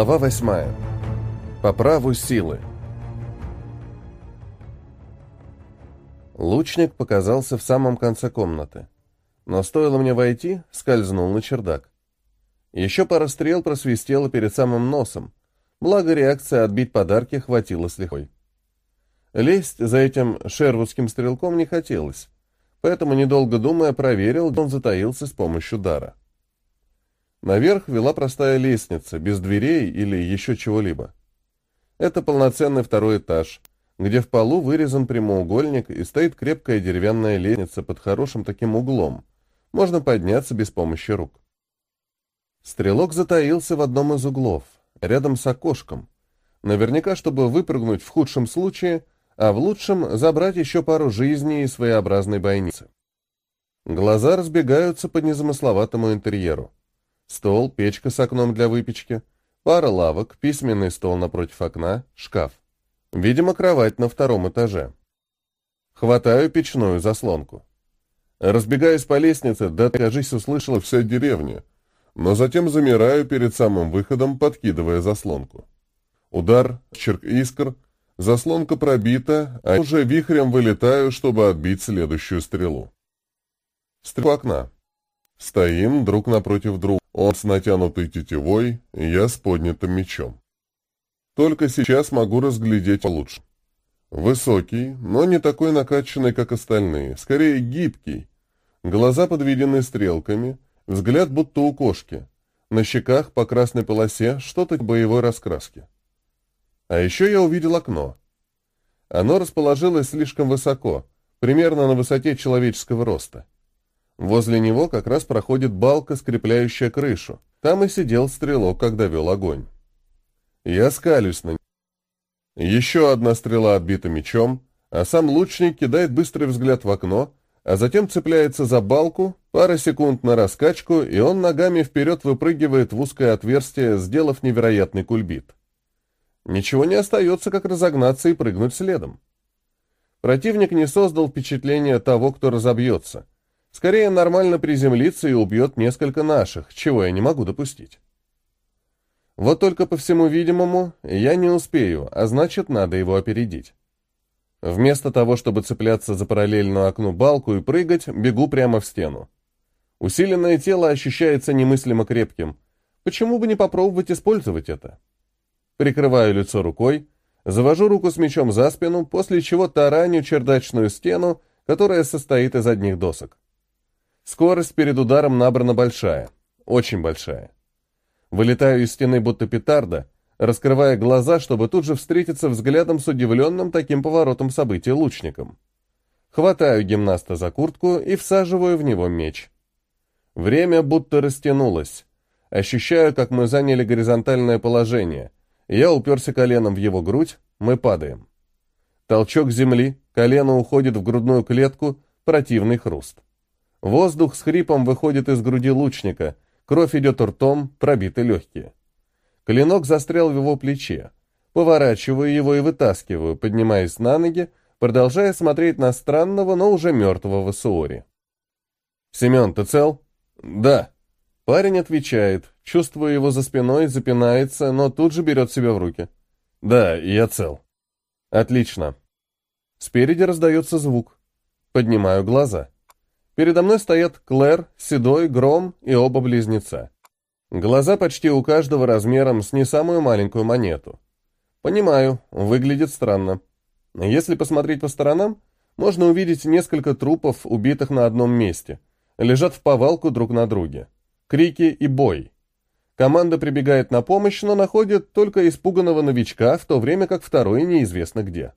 Глава восьмая. По праву силы. Лучник показался в самом конце комнаты. Но стоило мне войти, скользнул на чердак. Еще пара стрел просвистела перед самым носом, благо реакции отбить подарки хватило с лихвой. Лезть за этим шервудским стрелком не хотелось, поэтому, недолго думая, проверил, он затаился с помощью дара. Наверх вела простая лестница, без дверей или еще чего-либо. Это полноценный второй этаж, где в полу вырезан прямоугольник и стоит крепкая деревянная лестница под хорошим таким углом. Можно подняться без помощи рук. Стрелок затаился в одном из углов, рядом с окошком. Наверняка, чтобы выпрыгнуть в худшем случае, а в лучшем забрать еще пару жизней из своеобразной бойницы. Глаза разбегаются по незамысловатому интерьеру. Стол, печка с окном для выпечки, пара лавок, письменный стол напротив окна, шкаф. Видимо, кровать на втором этаже. Хватаю печную заслонку. Разбегаюсь по лестнице, да, кажись, услышала вся деревня. Но затем замираю перед самым выходом, подкидывая заслонку. Удар, черк искр, заслонка пробита, а уже вихрем вылетаю, чтобы отбить следующую стрелу. Стрелу окна. Стоим друг напротив друга. Он с натянутой тетивой, я с поднятым мечом. Только сейчас могу разглядеть получше. Высокий, но не такой накачанный, как остальные, скорее гибкий. Глаза подведены стрелками, взгляд будто у кошки. На щеках по красной полосе что-то боевой раскраски. А еще я увидел окно. Оно расположилось слишком высоко, примерно на высоте человеческого роста. Возле него как раз проходит балка, скрепляющая крышу. Там и сидел стрелок, когда вел огонь. Я скалюсь на него. Еще одна стрела отбита мечом, а сам лучник кидает быстрый взгляд в окно, а затем цепляется за балку, пара секунд на раскачку, и он ногами вперед выпрыгивает в узкое отверстие, сделав невероятный кульбит. Ничего не остается, как разогнаться и прыгнуть следом. Противник не создал впечатления того, кто разобьется. Скорее нормально приземлится и убьет несколько наших, чего я не могу допустить. Вот только по всему видимому, я не успею, а значит, надо его опередить. Вместо того, чтобы цепляться за параллельную окну балку и прыгать, бегу прямо в стену. Усиленное тело ощущается немыслимо крепким. Почему бы не попробовать использовать это? Прикрываю лицо рукой, завожу руку с мечом за спину, после чего тараню чердачную стену, которая состоит из одних досок. Скорость перед ударом набрана большая, очень большая. Вылетаю из стены будто петарда, раскрывая глаза, чтобы тут же встретиться взглядом с удивленным таким поворотом событий лучником. Хватаю гимнаста за куртку и всаживаю в него меч. Время будто растянулось. Ощущаю, как мы заняли горизонтальное положение. Я уперся коленом в его грудь, мы падаем. Толчок земли, колено уходит в грудную клетку, противный хруст. Воздух с хрипом выходит из груди лучника, кровь идет ртом, пробиты легкие. Клинок застрял в его плече. Поворачиваю его и вытаскиваю, поднимаясь на ноги, продолжая смотреть на странного, но уже мертвого Суори. «Семен, ты цел?» «Да». Парень отвечает, чувствуя его за спиной, запинается, но тут же берет себя в руки. «Да, я цел». «Отлично». Спереди раздается звук. Поднимаю глаза. Передо мной стоят Клэр, Седой, Гром и оба близнеца. Глаза почти у каждого размером с не самую маленькую монету. Понимаю, выглядит странно. Если посмотреть по сторонам, можно увидеть несколько трупов, убитых на одном месте. Лежат в повалку друг на друге. Крики и бой. Команда прибегает на помощь, но находит только испуганного новичка, в то время как второй неизвестно где.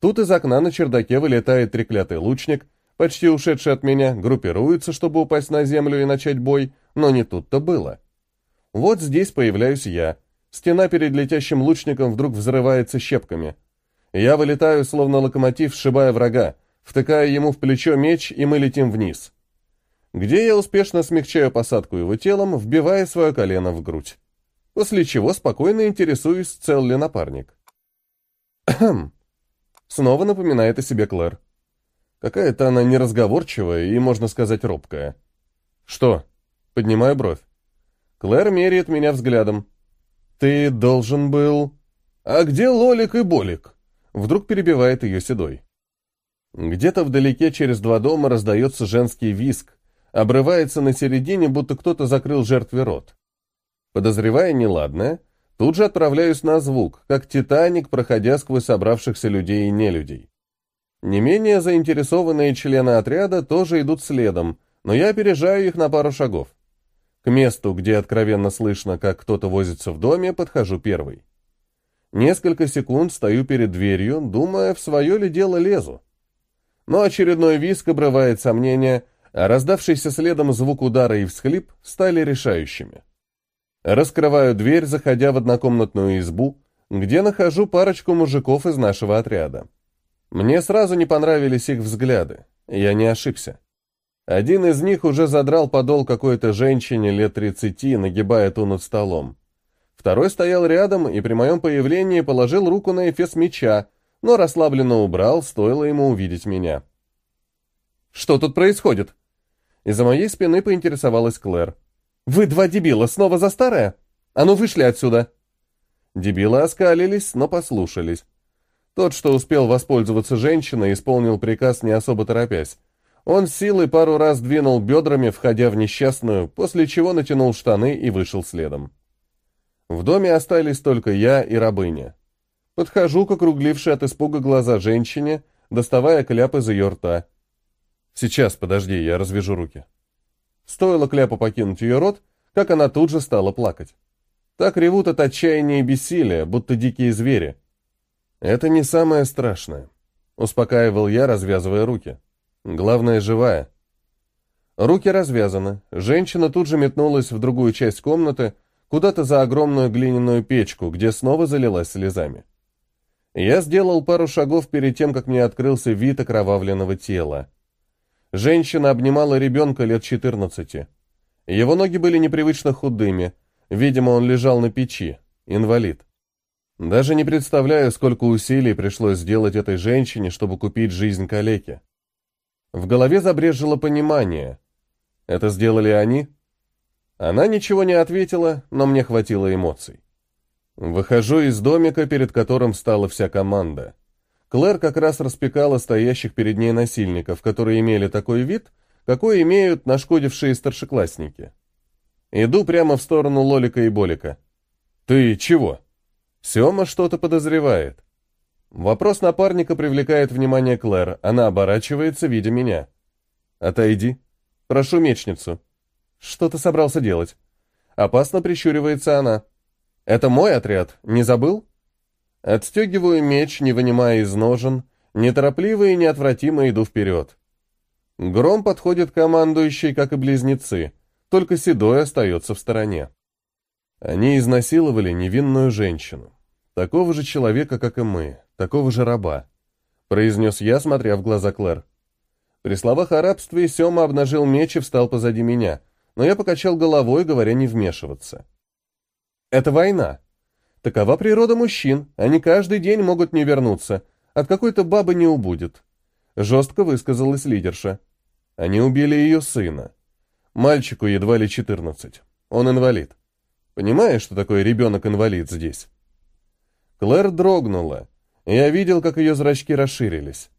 Тут из окна на чердаке вылетает треклятый лучник, почти ушедшие от меня, группируются, чтобы упасть на землю и начать бой, но не тут-то было. Вот здесь появляюсь я. Стена перед летящим лучником вдруг взрывается щепками. Я вылетаю, словно локомотив, сшибая врага, втыкая ему в плечо меч, и мы летим вниз. Где я успешно смягчаю посадку его телом, вбивая свое колено в грудь. После чего спокойно интересуюсь, цел ли напарник. Снова напоминает о себе Клэр. Какая-то она неразговорчивая и, можно сказать, робкая. «Что?» Поднимаю бровь. Клэр меряет меня взглядом. Ты должен был... А где Лолик и Болик? Вдруг перебивает ее седой. Где-то вдалеке через два дома раздается женский виск, обрывается на середине, будто кто-то закрыл жертве рот. Подозревая неладное, тут же отправляюсь на звук, как Титаник, проходя сквозь собравшихся людей и нелюдей. Не менее заинтересованные члены отряда тоже идут следом, но я опережаю их на пару шагов. К месту, где откровенно слышно, как кто-то возится в доме, подхожу первый. Несколько секунд стою перед дверью, думая, в свое ли дело лезу. Но очередной виск обрывает сомнения, а раздавшийся следом звук удара и всхлип стали решающими. Раскрываю дверь, заходя в однокомнатную избу, где нахожу парочку мужиков из нашего отряда. Мне сразу не понравились их взгляды, я не ошибся. Один из них уже задрал подол какой-то женщине лет тридцати, нагибая ту над столом. Второй стоял рядом и при моем появлении положил руку на эфес меча, но расслабленно убрал, стоило ему увидеть меня. «Что тут происходит?» Из-за моей спины поинтересовалась Клэр. «Вы два дебила, снова за старое? А ну вышли отсюда!» Дебилы оскалились, но послушались. Тот, что успел воспользоваться женщиной, исполнил приказ не особо торопясь. Он силой пару раз двинул бедрами, входя в несчастную, после чего натянул штаны и вышел следом. В доме остались только я и рабыня. Подхожу к округлившей от испуга глаза женщине, доставая кляп из ее рта. «Сейчас, подожди, я развяжу руки». Стоило кляпу покинуть ее рот, как она тут же стала плакать. Так ревут от отчаяния и бессилия, будто дикие звери. «Это не самое страшное», — успокаивал я, развязывая руки. Главное, живая. Руки развязаны. Женщина тут же метнулась в другую часть комнаты, куда-то за огромную глиняную печку, где снова залилась слезами. Я сделал пару шагов перед тем, как мне открылся вид окровавленного тела. Женщина обнимала ребенка лет 14. Его ноги были непривычно худыми. Видимо, он лежал на печи. Инвалид. Даже не представляю, сколько усилий пришлось сделать этой женщине, чтобы купить жизнь калеки. В голове забрежило понимание. Это сделали они? Она ничего не ответила, но мне хватило эмоций. Выхожу из домика, перед которым стала вся команда. Клэр как раз распекала стоящих перед ней насильников, которые имели такой вид, какой имеют нашкодившие старшеклассники. Иду прямо в сторону Лолика и Болика. «Ты чего?» Сема что-то подозревает. Вопрос напарника привлекает внимание Клэр. Она оборачивается, видя меня. «Отойди. Прошу мечницу». «Что ты собрался делать?» Опасно прищуривается она. «Это мой отряд. Не забыл?» Отстегиваю меч, не вынимая из ножен, неторопливо и неотвратимо иду вперед. Гром подходит командующий, как и близнецы, только Седой остается в стороне. Они изнасиловали невинную женщину. Такого же человека, как и мы, такого же раба, произнес я, смотря в глаза Клэр. При словах о рабстве Сема обнажил меч и встал позади меня, но я покачал головой, говоря не вмешиваться. Это война. Такова природа мужчин, они каждый день могут не вернуться, от какой-то бабы не убудет. Жестко высказалась лидерша. Они убили ее сына. Мальчику едва ли четырнадцать. Он инвалид. Понимаешь, что такое ребенок-инвалид здесь? Клэр дрогнула. Я видел, как ее зрачки расширились.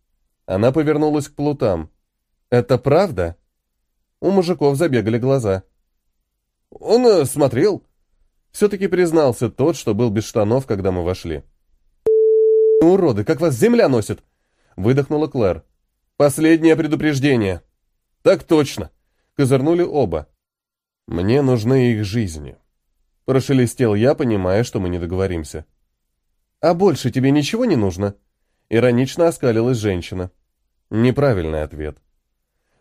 Она повернулась к плутам. «Это правда?» У мужиков забегали глаза. «Он э, смотрел». Все-таки признался тот, что был без штанов, когда мы вошли. «Уроды, как вас земля носит!» Выдохнула Клэр. «Последнее предупреждение». «Так точно!» Козырнули оба. «Мне нужны их жизни». Прошелестел я, понимая, что мы не договоримся. «А больше тебе ничего не нужно?» Иронично оскалилась женщина. Неправильный ответ.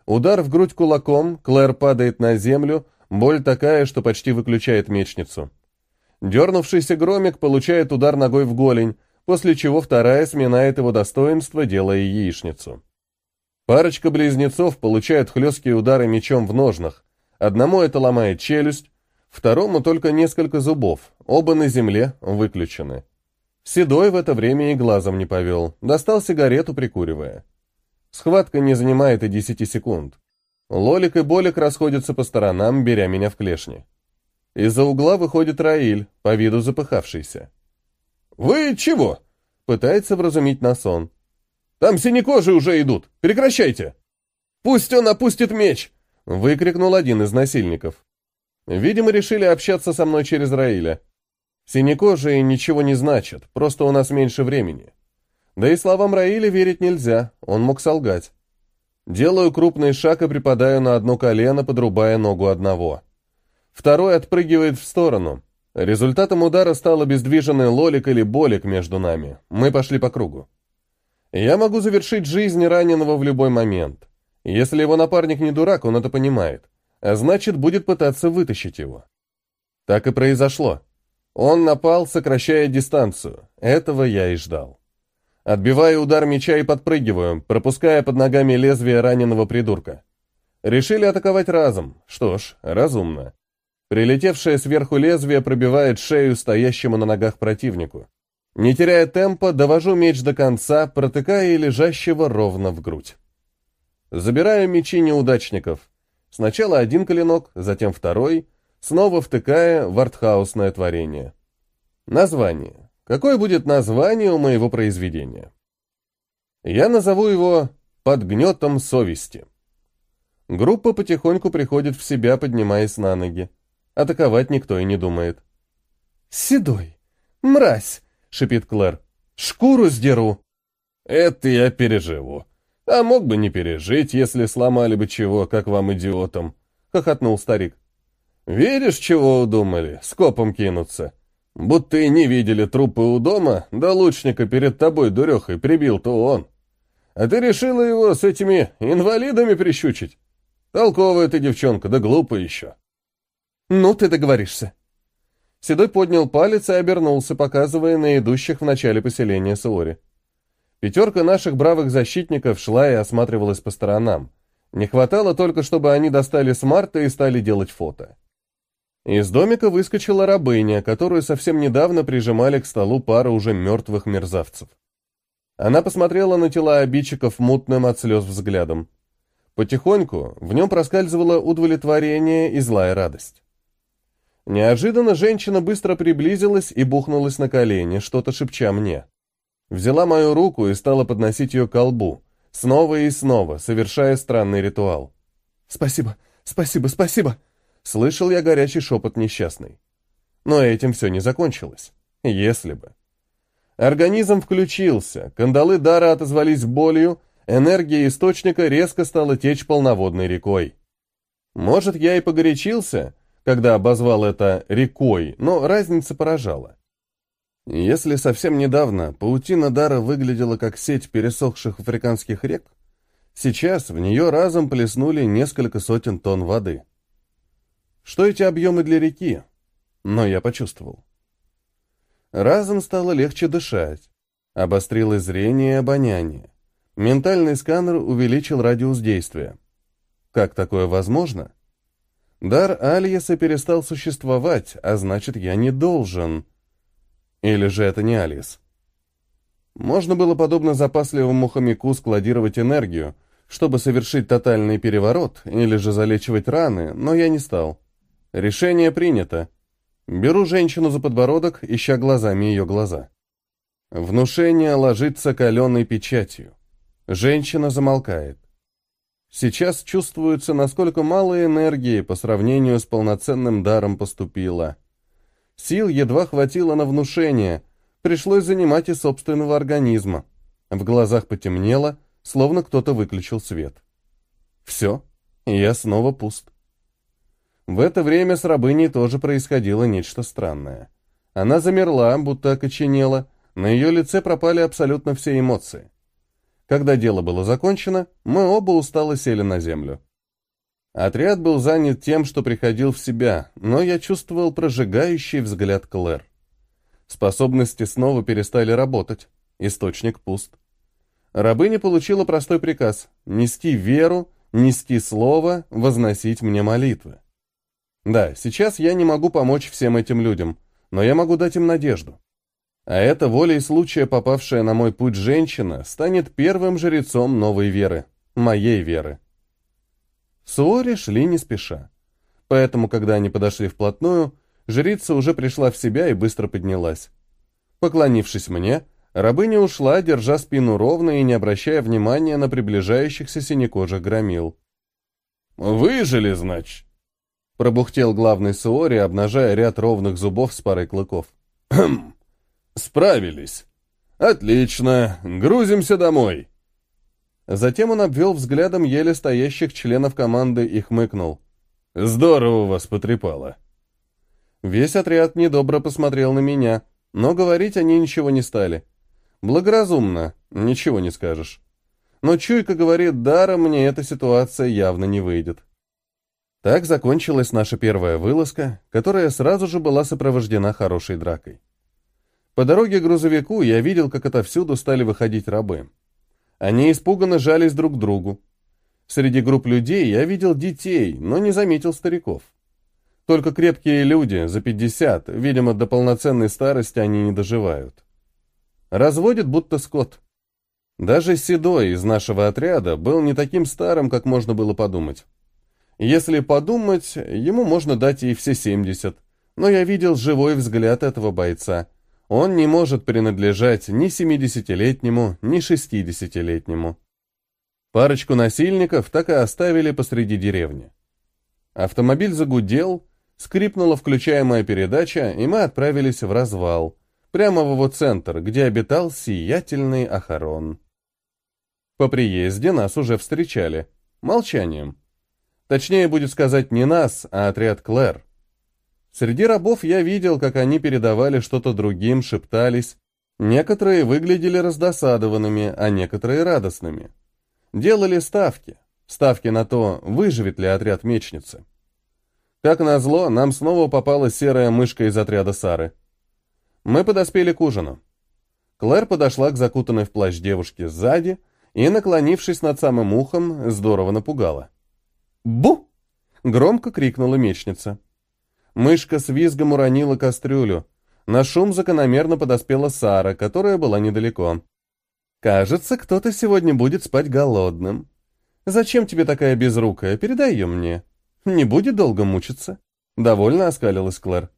Удар в грудь кулаком, Клэр падает на землю, боль такая, что почти выключает мечницу. Дернувшийся громик получает удар ногой в голень, после чего вторая сминает его достоинство, делая яичницу. Парочка близнецов получает хлесткие удары мечом в ножнах. Одному это ломает челюсть, второму только несколько зубов, оба на земле выключены. Седой в это время и глазом не повел, достал сигарету, прикуривая. Схватка не занимает и десяти секунд. Лолик и Болик расходятся по сторонам, беря меня в клешни. Из-за угла выходит Раиль, по виду запыхавшийся. «Вы чего?» — пытается вразумить нас он. «Там синекожие уже идут! Прекращайте!» «Пусть он опустит меч!» — выкрикнул один из насильников. Видимо, решили общаться со мной через Раиля. Синекожие ничего не значат, просто у нас меньше времени. Да и словам Раиля верить нельзя, он мог солгать. Делаю крупный шаг и припадаю на одно колено, подрубая ногу одного. Второй отпрыгивает в сторону. Результатом удара стал обездвиженный лолик или болик между нами. Мы пошли по кругу. Я могу завершить жизнь раненого в любой момент. Если его напарник не дурак, он это понимает. А значит, будет пытаться вытащить его. Так и произошло. Он напал, сокращая дистанцию. Этого я и ждал. Отбиваю удар меча и подпрыгиваю, пропуская под ногами лезвие раненого придурка. Решили атаковать разом. Что ж, разумно. Прилетевшее сверху лезвие пробивает шею стоящему на ногах противнику. Не теряя темпа, довожу меч до конца, протыкая лежащего ровно в грудь. Забираю мечи неудачников. Сначала один клинок, затем второй, снова втыкая в артхаусное творение. Название. Какое будет название у моего произведения? Я назову его «Под гнетом совести». Группа потихоньку приходит в себя, поднимаясь на ноги. Атаковать никто и не думает. «Седой! Мразь!» — шипит Клэр. «Шкуру сдеру!» «Это я переживу. А мог бы не пережить, если сломали бы чего, как вам, идиотам!» — хохотнул старик. «Веришь, чего удумали? Скопом кинуться. Будто и не видели трупы у дома, да лучника перед тобой дурехой прибил-то он. А ты решила его с этими инвалидами прищучить? Толковая ты девчонка, да глупая еще!» «Ну, ты договоришься». Седой поднял палец и обернулся, показывая на идущих в начале поселения Суори. Пятерка наших бравых защитников шла и осматривалась по сторонам. Не хватало только, чтобы они достали смарта и стали делать фото. Из домика выскочила рабыня, которую совсем недавно прижимали к столу пара уже мертвых мерзавцев. Она посмотрела на тела обидчиков мутным от слез взглядом. Потихоньку в нем проскальзывало удовлетворение и злая радость. Неожиданно женщина быстро приблизилась и бухнулась на колени, что-то шепча мне. Взяла мою руку и стала подносить ее к колбу, снова и снова, совершая странный ритуал. «Спасибо, спасибо, спасибо!» Слышал я горячий шепот несчастный. Но этим все не закончилось. Если бы. Организм включился, кандалы дара отозвались болью, энергия источника резко стала течь полноводной рекой. Может, я и погорячился, когда обозвал это рекой, но разница поражала. Если совсем недавно паутина дара выглядела как сеть пересохших африканских рек, сейчас в нее разом плеснули несколько сотен тонн воды. Что эти объемы для реки? Но я почувствовал. Разом стало легче дышать. Обострилось зрение и обоняние. Ментальный сканер увеличил радиус действия. Как такое возможно? Дар Альеса перестал существовать, а значит, я не должен. Или же это не Альес? Можно было, подобно запасливому хомяку, складировать энергию, чтобы совершить тотальный переворот или же залечивать раны, но я не стал. Решение принято. Беру женщину за подбородок, ища глазами ее глаза. Внушение ложится каленой печатью. Женщина замолкает. Сейчас чувствуется, насколько мало энергии по сравнению с полноценным даром поступило. Сил едва хватило на внушение, пришлось занимать и собственного организма. В глазах потемнело, словно кто-то выключил свет. Все, я снова пуст. В это время с рабыней тоже происходило нечто странное. Она замерла, будто окоченела, на ее лице пропали абсолютно все эмоции. Когда дело было закончено, мы оба устало сели на землю. Отряд был занят тем, что приходил в себя, но я чувствовал прожигающий взгляд Клэр. Способности снова перестали работать. Источник пуст. Рабыня получила простой приказ — нести веру, нести слово, возносить мне молитвы. Да, сейчас я не могу помочь всем этим людям, но я могу дать им надежду. А эта волей случая попавшая на мой путь женщина станет первым жрецом новой веры, моей веры. Суори шли не спеша. Поэтому, когда они подошли вплотную, Жрица уже пришла в себя и быстро поднялась. Поклонившись мне, рабыня ушла, держа спину ровно и не обращая внимания на приближающихся синекожих громил. «Выжили, значит?» Пробухтел главный Суори, обнажая ряд ровных зубов с парой клыков. «Хм, справились. Отлично, грузимся домой». Затем он обвел взглядом еле стоящих членов команды и хмыкнул. «Здорово вас потрепало». Весь отряд недобро посмотрел на меня, но говорить они ничего не стали. Благоразумно, ничего не скажешь. Но чуйка говорит, даром мне эта ситуация явно не выйдет. Так закончилась наша первая вылазка, которая сразу же была сопровождена хорошей дракой. По дороге к грузовику я видел, как отовсюду стали выходить рабы. Они испуганно жались друг к другу. Среди групп людей я видел детей, но не заметил стариков. Только крепкие люди, за 50, видимо, до полноценной старости они не доживают. Разводят будто скот. Даже Седой из нашего отряда был не таким старым, как можно было подумать. Если подумать, ему можно дать и все 70, но я видел живой взгляд этого бойца. Он не может принадлежать ни 70-летнему, ни 60-летнему. Парочку насильников так и оставили посреди деревни. Автомобиль загудел, скрипнула включаемая передача, и мы отправились в развал, прямо в его центр, где обитал сиятельный Ахарон. По приезде нас уже встречали. Молчанием. Точнее будет сказать не нас, а отряд Клэр. Среди рабов я видел, как они передавали что-то другим, шептались. Некоторые выглядели раздосадованными, а некоторые радостными. Делали ставки. Ставки на то, выживет ли отряд мечницы. Как назло, нам снова попала серая мышка из отряда Сары. Мы подоспели к ужину. Клэр подошла к закутанной в плащ девушке сзади и, наклонившись над самым ухом, здорово напугала. «Бу!» — громко крикнула мечница. Мышка с визгом уронила кастрюлю. На шум закономерно подоспела Сара, которая была недалеко. «Кажется, кто-то сегодня будет спать голодным. Зачем тебе такая безрукая? Передай ее мне. Не будет долго мучиться». Довольно оскалилась Клэр.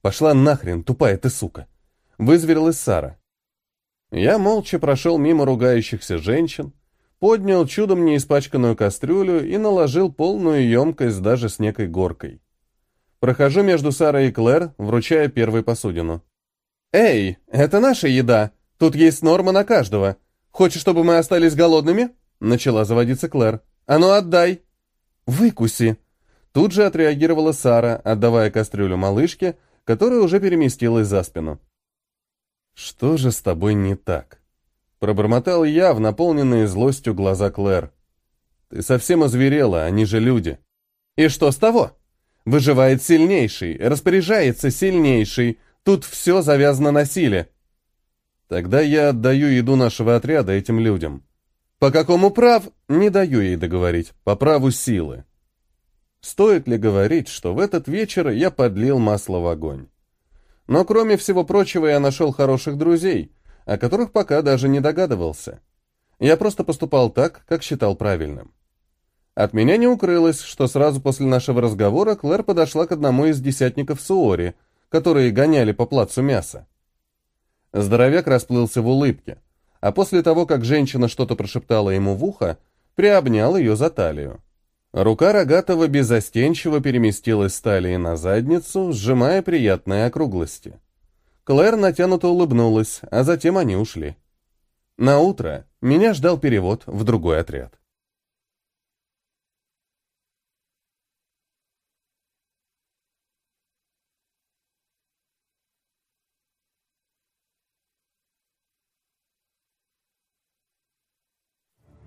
«Пошла нахрен, тупая ты сука!» Вызверилась Сара. Я молча прошел мимо ругающихся женщин, поднял чудом не испачканную кастрюлю и наложил полную емкость даже с некой горкой. Прохожу между Сарой и Клэр, вручая первой посудину. «Эй, это наша еда. Тут есть норма на каждого. Хочешь, чтобы мы остались голодными?» Начала заводиться Клэр. «А ну отдай!» «Выкуси!» Тут же отреагировала Сара, отдавая кастрюлю малышке, которая уже переместилась за спину. «Что же с тобой не так?» Пробормотал я в наполненные злостью глаза Клэр. «Ты совсем озверела, они же люди». «И что с того? Выживает сильнейший, распоряжается сильнейший, тут все завязано на силе». «Тогда я отдаю еду нашего отряда этим людям». «По какому прав?» «Не даю ей договорить. По праву силы». Стоит ли говорить, что в этот вечер я подлил масло в огонь? Но кроме всего прочего я нашел хороших друзей, о которых пока даже не догадывался. Я просто поступал так, как считал правильным. От меня не укрылось, что сразу после нашего разговора Клэр подошла к одному из десятников Суори, которые гоняли по плацу мяса. Здоровяк расплылся в улыбке, а после того, как женщина что-то прошептала ему в ухо, приобнял ее за талию. Рука Рогатого безостенчиво переместилась с талии на задницу, сжимая приятные округлости. Клэр натянуто улыбнулась, а затем они ушли. На утро меня ждал перевод в другой отряд.